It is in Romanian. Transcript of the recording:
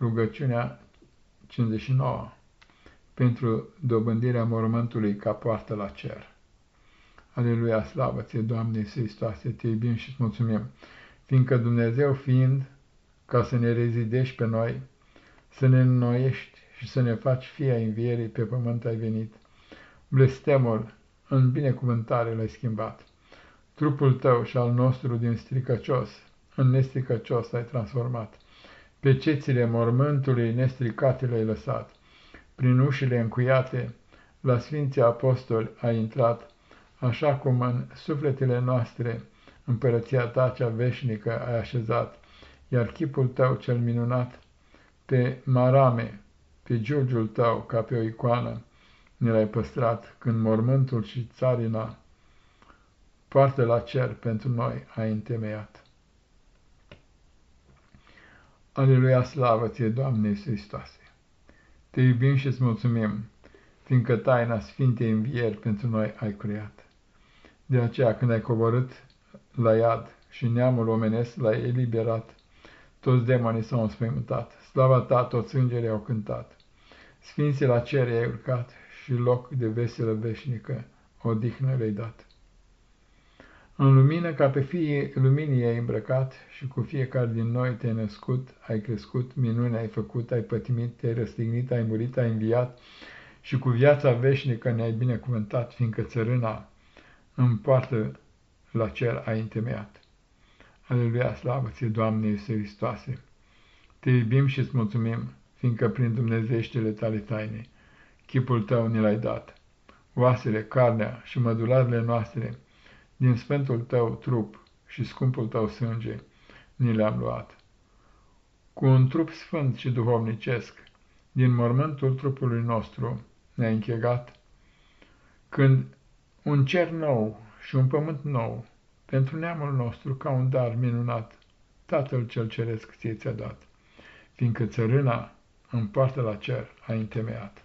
Rugăciunea 59 pentru dobândirea mormântului ca poartă la cer. Aleluia, slavă ție, Doamne Iisus Hristoase, te iubim și îți mulțumim, fiindcă Dumnezeu fiind, ca să ne rezidești pe noi, să ne înnoiești și să ne faci fie a învierii pe pământ ai venit. Blestemul în binecuvântare l-ai schimbat. Trupul tău și al nostru din stricăcios în nestricăcios l-ai transformat. Pe cețile mormântului nestricate le-ai lăsat. Prin ușile încuiate, la Sfinții Apostoli a intrat, așa cum în sufletele noastre împărăția ta cea veșnică ai așezat, iar chipul tău cel minunat, pe marame, pe giugiul tău, ca pe o icoană, ne l-ai păstrat, când mormântul și țarina poartă la cer pentru noi ai întemeiat. Aleluia, slavă ție, Doamne Iisus Hristoase! Te iubim și îți mulțumim, fiindcă taina Sfintei Învieri pentru noi ai creat. De aceea, când ai coborât la iad și neamul omenesc l-ai eliberat, toți demonii s-au înspăimântat, slava ta toți îngerii au cântat. Sfinții la cer ai urcat și loc de veselă veșnică odihnă le-ai dat. În lumină, ca pe fie luminii ai îmbrăcat și cu fiecare din noi te-ai născut, ai crescut, minune ai făcut, ai pătimit, te-ai răstignit, ai murit, ai înviat și cu viața veșnică ne-ai binecuvântat, fiindcă țărâna în poartă la cer ai întemeiat. Aleluia, slavă ție, Doamne Iisus Hristoase! Te iubim și îți mulțumim, fiindcă prin Dumnezeștile tale taine, chipul tău ne l-ai dat, oasele, carnea și mădularele noastre, din sfântul tău trup și scumpul tău sânge ni le-am luat. Cu un trup sfânt și duhovnicesc, din mormântul trupului nostru ne-a închegat, când un cer nou și un pământ nou, pentru neamul nostru ca un dar minunat, Tatăl cel Ceresc ție ți-a dat, fiindcă țărâna în poartă la cer a întemeiat.